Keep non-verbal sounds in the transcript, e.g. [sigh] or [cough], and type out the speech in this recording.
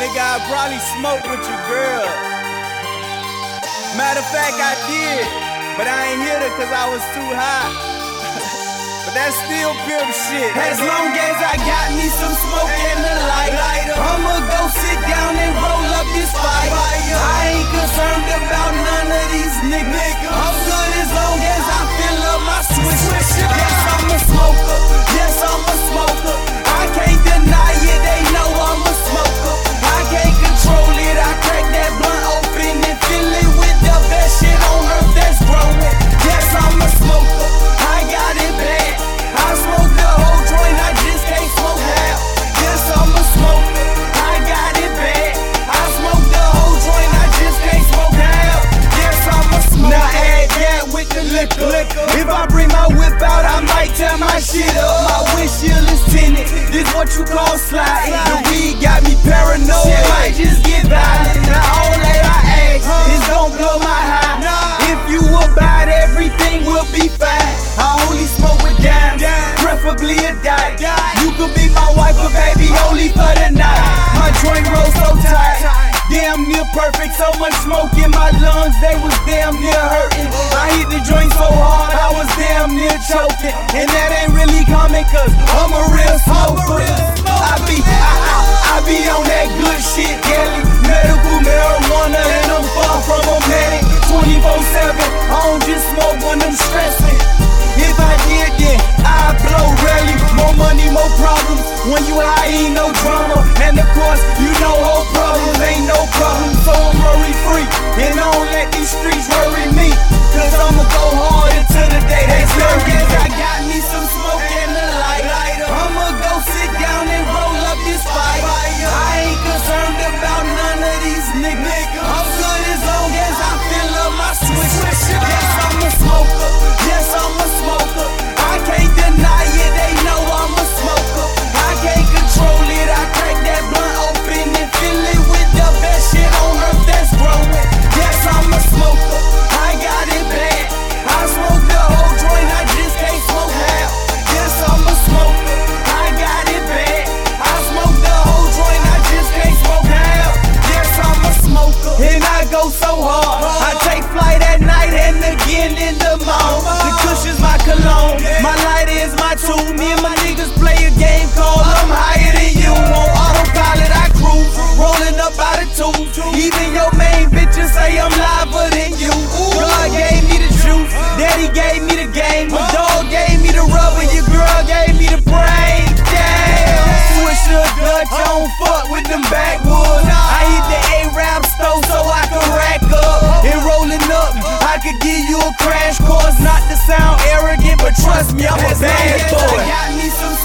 Nigga, I probably smoked with your girl. Matter of fact, I did, but I ain't hit her cause I was too hot. [laughs] but that's still pimp shit. As long as I got me some smoke and a light, I'ma tear my shit up. My windshield is tinted. This what you call sliding. The weed got me paranoid. Shit might just get violent. Preferably a dime. You could be my wife, but baby, only for the night. My joint roll so tight. Damn near perfect, so much smoke in my lungs, they was damn near hurting. I hit the joint so hard, I was damn near choking. And that ain't really coming, cause I'm a When you high, ain't no drama. And of course, you know whole problems ain't no problem. So I'm worry free. And don't let these streets worry me. Cause I'ma go hard until the day they bury me. I got Gave me the game. My dog gave me the rubber. Your girl gave me the brain. Damn. Switch the Dutch, I don't fuck with them backwoods. I hit the A-Rap stove so I can rack up. And rolling up, I could give you a crash course. Not to sound arrogant, but trust me, I'm a bad boy. Got me some